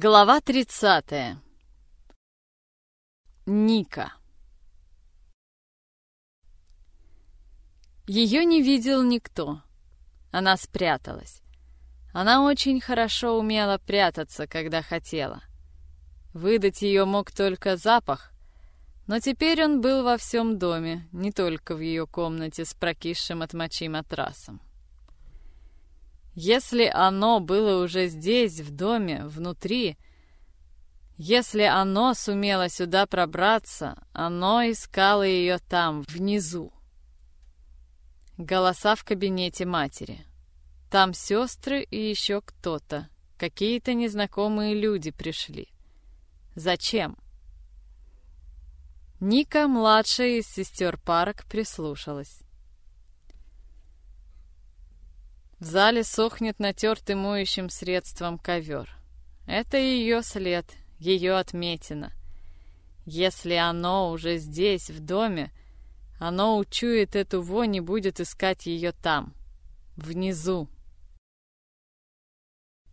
Глава 30. Ника. Ее не видел никто. Она спряталась. Она очень хорошо умела прятаться, когда хотела. Выдать ее мог только запах, но теперь он был во всем доме, не только в ее комнате с прокисшим от мочи матрасом. Если оно было уже здесь, в доме, внутри, если оно сумело сюда пробраться, оно искало ее там, внизу. Голоса в кабинете матери. Там сестры и еще кто-то. Какие-то незнакомые люди пришли. Зачем? Ника, младшая из сестер Парок, прислушалась. В зале сохнет натертый моющим средством ковер. Это ее след, ее отметина. Если оно уже здесь, в доме, оно учует эту вонь и будет искать ее там, внизу.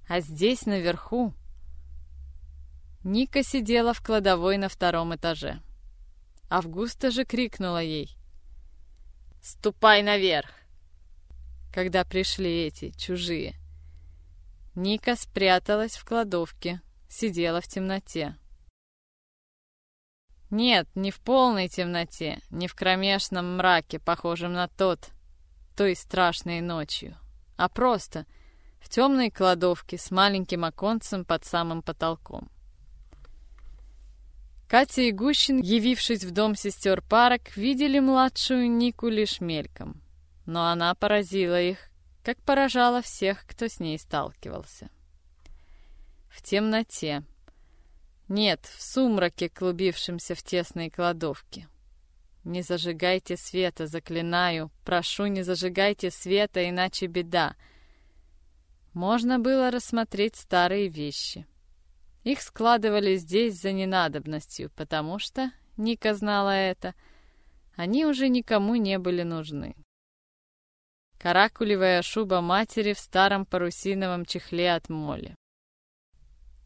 А здесь, наверху, Ника сидела в кладовой на втором этаже. Августа же крикнула ей. «Ступай наверх!» Когда пришли эти, чужие. Ника спряталась в кладовке, сидела в темноте. Нет, не в полной темноте, не в кромешном мраке, похожем на тот, той страшной ночью, а просто в темной кладовке с маленьким оконцем под самым потолком. Катя и Гущин, явившись в дом сестер Парок, видели младшую Нику лишь мельком но она поразила их, как поражала всех, кто с ней сталкивался. В темноте. Нет, в сумраке, клубившемся в тесной кладовке. Не зажигайте света, заклинаю. Прошу, не зажигайте света, иначе беда. Можно было рассмотреть старые вещи. Их складывали здесь за ненадобностью, потому что, Ника знала это, они уже никому не были нужны каракулевая шуба матери в старом парусиновом чехле от моли.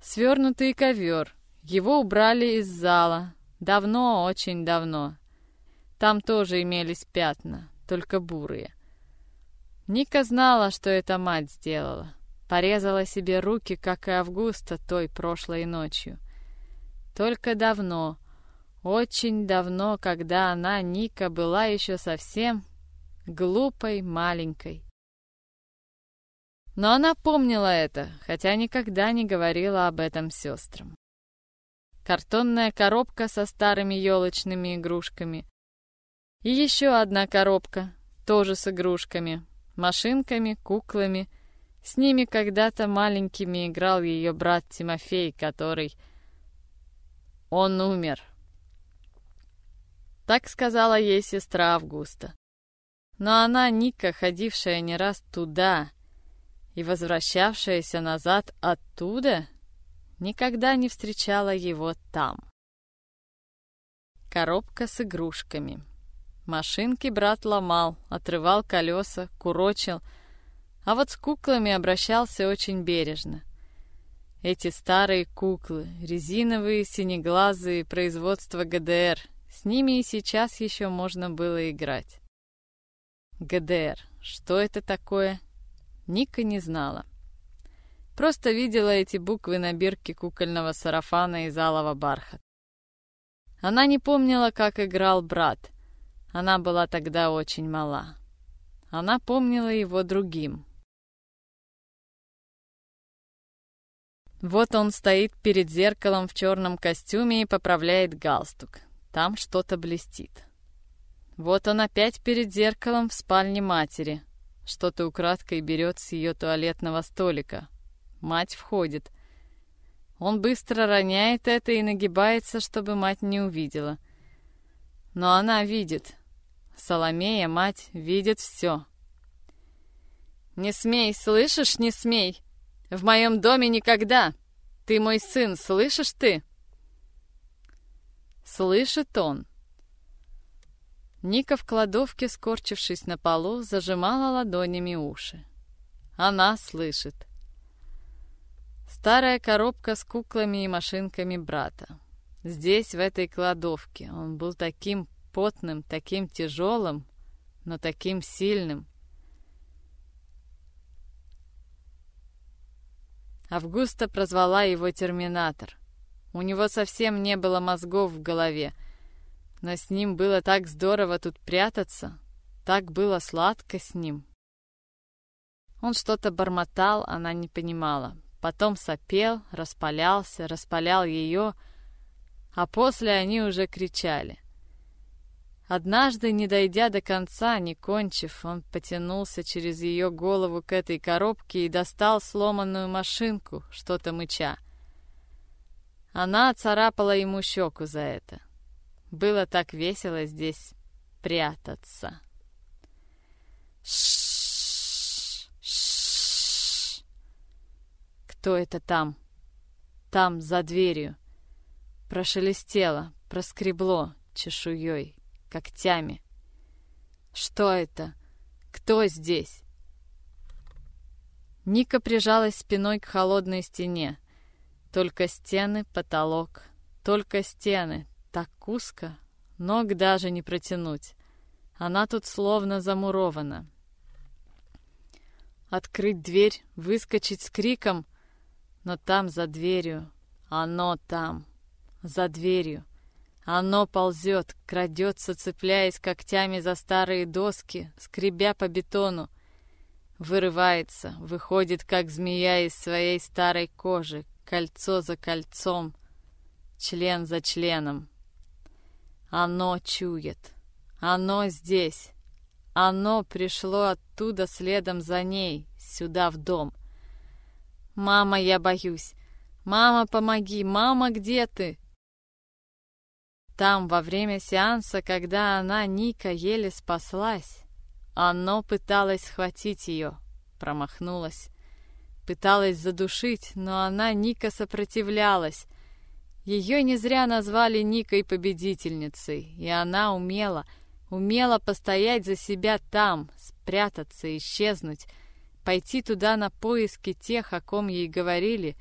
Свернутый ковер. Его убрали из зала. Давно, очень давно. Там тоже имелись пятна, только бурые. Ника знала, что это мать сделала. Порезала себе руки, как и Августа той прошлой ночью. Только давно, очень давно, когда она, Ника, была еще совсем глупой, маленькой. Но она помнила это, хотя никогда не говорила об этом сестрам. Картонная коробка со старыми елочными игрушками. И еще одна коробка, тоже с игрушками, машинками, куклами. С ними когда-то маленькими играл ее брат Тимофей, который... Он умер. Так сказала ей сестра Августа. Но она, Ника, ходившая не раз туда и возвращавшаяся назад оттуда, никогда не встречала его там. Коробка с игрушками. Машинки брат ломал, отрывал колеса, курочил, а вот с куклами обращался очень бережно. Эти старые куклы, резиновые, синеглазые, производства ГДР, с ними и сейчас еще можно было играть. ГДР. Что это такое? Ника не знала. Просто видела эти буквы на бирке кукольного сарафана из алого бархат. Она не помнила, как играл брат. Она была тогда очень мала. Она помнила его другим. Вот он стоит перед зеркалом в черном костюме и поправляет галстук. Там что-то блестит. Вот он опять перед зеркалом в спальне матери. Что-то украдкой берет с ее туалетного столика. Мать входит. Он быстро роняет это и нагибается, чтобы мать не увидела. Но она видит. Соломея, мать, видит все. «Не смей, слышишь, не смей! В моем доме никогда! Ты мой сын, слышишь ты?» Слышит он. Ника в кладовке, скорчившись на полу, зажимала ладонями уши. Она слышит. Старая коробка с куклами и машинками брата. Здесь, в этой кладовке, он был таким потным, таким тяжелым, но таким сильным. Августа прозвала его Терминатор. У него совсем не было мозгов в голове, но с ним было так здорово тут прятаться, так было сладко с ним. Он что-то бормотал, она не понимала. Потом сопел, распалялся, распалял ее, а после они уже кричали. Однажды, не дойдя до конца, не кончив, он потянулся через ее голову к этой коробке и достал сломанную машинку, что-то мыча. Она царапала ему щеку за это. Было так весело здесь прятаться. Кто это там? Там, за дверью. Прошелестело, проскребло чешуей, когтями. Что это? Кто здесь? Ника прижалась спиной к холодной стене. Только стены, потолок, только стены. Так узко, ног даже не протянуть. Она тут словно замурована. Открыть дверь, выскочить с криком, но там за дверью, оно там, за дверью. Оно ползет, крадется, цепляясь когтями за старые доски, скребя по бетону. Вырывается, выходит, как змея из своей старой кожи, кольцо за кольцом, член за членом. Оно чует. Оно здесь. Оно пришло оттуда следом за ней, сюда в дом. «Мама, я боюсь! Мама, помоги! Мама, где ты?» Там, во время сеанса, когда она, Ника, еле спаслась, оно пыталось схватить ее, промахнулась. Пыталась задушить, но она, Ника, сопротивлялась. Ее не зря назвали Никой победительницей, и она умела, умела постоять за себя там, спрятаться, исчезнуть, пойти туда на поиски тех, о ком ей говорили,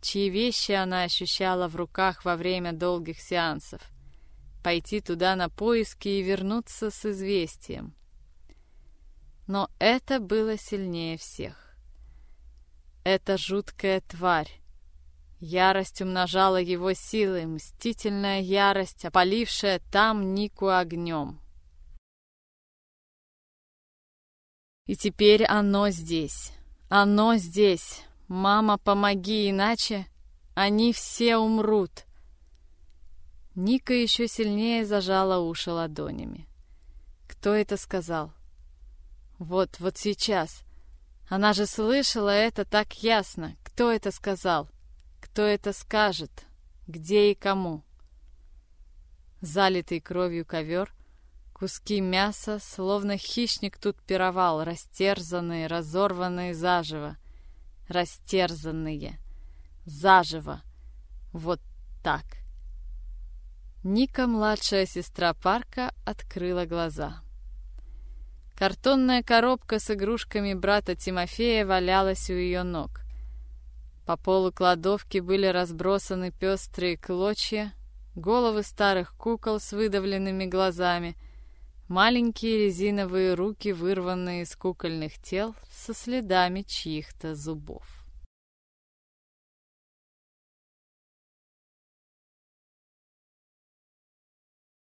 чьи вещи она ощущала в руках во время долгих сеансов. Пойти туда на поиски и вернуться с известием. Но это было сильнее всех. Эта жуткая тварь. Ярость умножала его силы, мстительная ярость, опалившая там Нику огнем. И теперь оно здесь. Оно здесь. Мама, помоги, иначе они все умрут. Ника еще сильнее зажала уши ладонями. Кто это сказал? Вот, вот сейчас. Она же слышала это так ясно. Кто это сказал? Кто это скажет? Где и кому? Залитый кровью ковер Куски мяса, словно хищник тут пировал, растерзанные, разорванные заживо. Растерзанные. Заживо. Вот так. Ника, младшая сестра Парка, открыла глаза. Картонная коробка с игрушками брата Тимофея валялась у ее ног. По полу кладовки были разбросаны пестрые клочья, головы старых кукол с выдавленными глазами — Маленькие резиновые руки, вырванные из кукольных тел со следами чьих-то зубов.